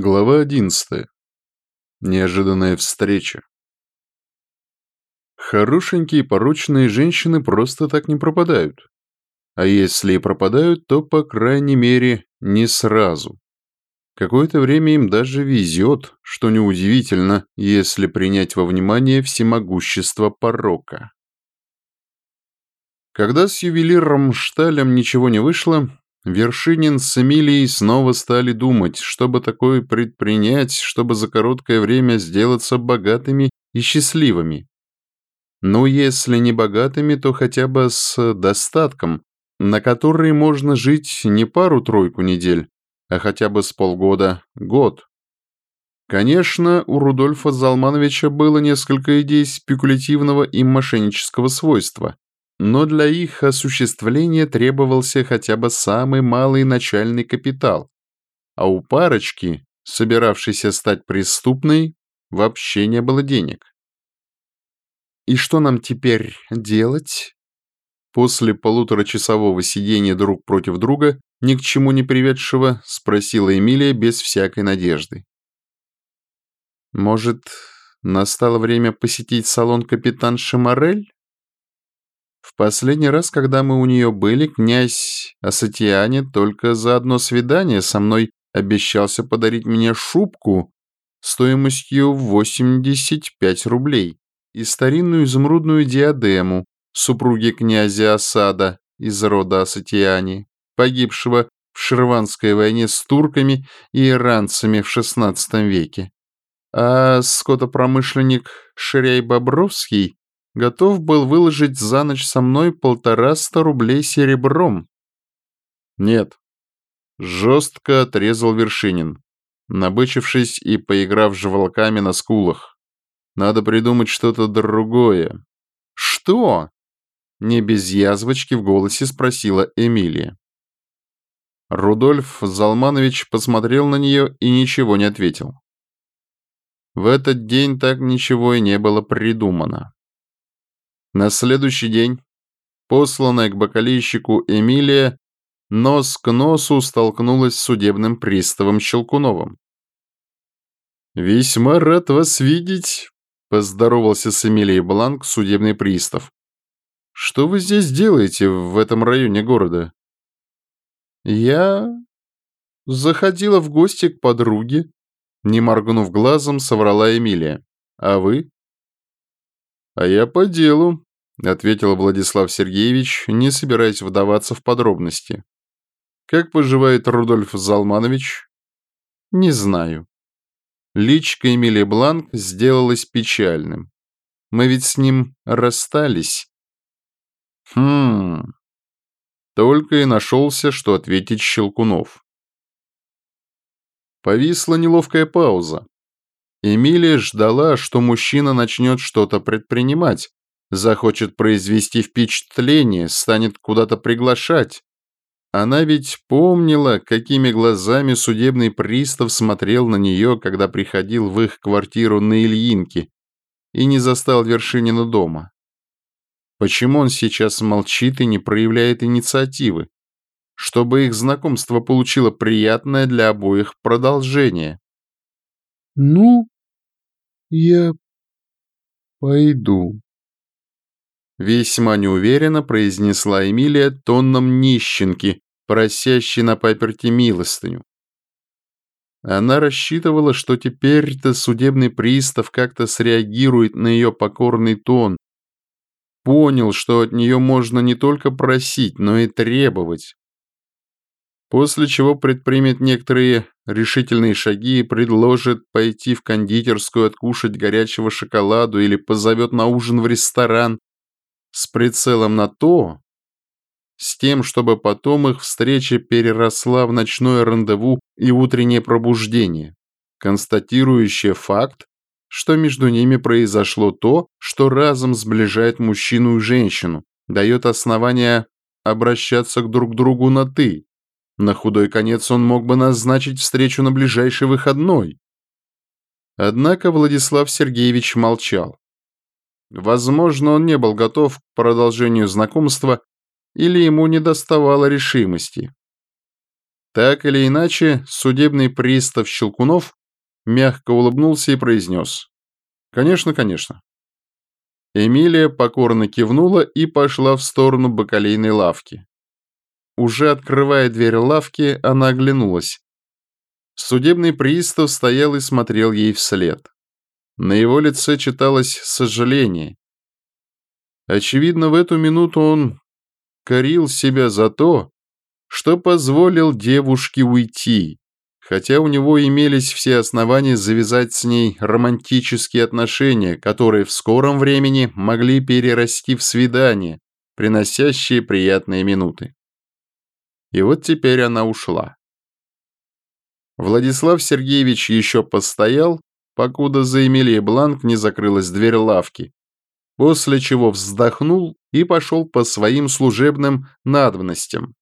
Глава 11. Неожиданная встреча. Хорошенькие порочные женщины просто так не пропадают. А если и пропадают, то, по крайней мере, не сразу. Какое-то время им даже везет, что неудивительно, если принять во внимание всемогущество порока. Когда с ювелиром Шталем ничего не вышло, Вершинин с Эмилией снова стали думать, что бы такое предпринять, чтобы за короткое время сделаться богатыми и счастливыми. Ну, если не богатыми, то хотя бы с достатком, на который можно жить не пару-тройку недель, а хотя бы с полгода, год. Конечно, у Рудольфа Залмановича было несколько идей спекулятивного и мошеннического свойства, но для их осуществления требовался хотя бы самый малый начальный капитал, а у парочки, собиравшейся стать преступной, вообще не было денег. «И что нам теперь делать?» После полуторачасового сидения друг против друга, ни к чему не приведшего, спросила Эмилия без всякой надежды. «Может, настало время посетить салон капитан Шамарель?» В последний раз, когда мы у нее были, князь Асатиане только за одно свидание со мной обещался подарить мне шубку стоимостью 85 рублей и старинную изумрудную диадему супруги князя Асада из рода Асатиани, погибшего в Шерванской войне с турками и иранцами в XVI веке. А скотопромышленник Ширяй Бобровский готов был выложить за ночь со мной полтораста рублей серебром. Нет. Жестко отрезал Вершинин, набычившись и поиграв жевалками на скулах. Надо придумать что-то другое. Что? Не без язвочки в голосе спросила Эмилия. Рудольф Залманович посмотрел на нее и ничего не ответил. В этот день так ничего и не было придумано. На следующий день, посланная к бокалейщику Эмилия, нос к носу столкнулась с судебным приставом Щелкуновым. «Весьма рад вас видеть», – поздоровался с Эмилией Бланк судебный пристав. «Что вы здесь делаете в этом районе города?» «Я заходила в гости к подруге», – не моргнув глазом, соврала Эмилия. «А вы?» «А я по делу», — ответил Владислав Сергеевич, не собираясь вдаваться в подробности. «Как поживает Рудольф Залманович?» «Не знаю». Личка Эмилии Бланк сделалась печальным. «Мы ведь с ним расстались». «Хм...» Только и нашелся, что ответить Щелкунов. Повисла неловкая пауза. Эмилия ждала, что мужчина начнет что-то предпринимать, захочет произвести впечатление, станет куда-то приглашать. Она ведь помнила, какими глазами судебный пристав смотрел на нее, когда приходил в их квартиру на Ильинке и не застал Вершинина дома. Почему он сейчас молчит и не проявляет инициативы? Чтобы их знакомство получило приятное для обоих продолжение. «Ну, я пойду», Весьма неуверенно произнесла Эмилия тонном нищенки, просящей на паперти милостыню. Она рассчитывала, что теперь-то судебный пристав как-то среагирует на ее покорный тон. Понял, что от нее можно не только просить, но и требовать. После чего предпримет некоторые решительные шаги и предложит пойти в кондитерскую откушать горячего шоколаду или позовет на ужин в ресторан, с прицелом на то, с тем, чтобы потом их встреча переросла в ночное рандеву и утреннее пробуждение, констатирующее факт, что между ними произошло то, что разом сближает мужчину и женщину, дает основания обращаться к друг другу на «ты». На худой конец он мог бы назначить встречу на ближайший выходной. Однако Владислав Сергеевич молчал. Возможно, он не был готов к продолжению знакомства или ему не доставало решимости. Так или иначе, судебный пристав Щелкунов мягко улыбнулся и произнес. «Конечно, конечно». Эмилия покорно кивнула и пошла в сторону бакалейной лавки. Уже открывая дверь лавки, она оглянулась. Судебный пристав стоял и смотрел ей вслед. На его лице читалось сожаление. Очевидно, в эту минуту он корил себя за то, что позволил девушке уйти, хотя у него имелись все основания завязать с ней романтические отношения, которые в скором времени могли перерасти в свидание, приносящие приятные минуты. И вот теперь она ушла. Владислав Сергеевич еще постоял, покуда за Эмилией Бланк не закрылась дверь лавки, после чего вздохнул и пошел по своим служебным надобностям,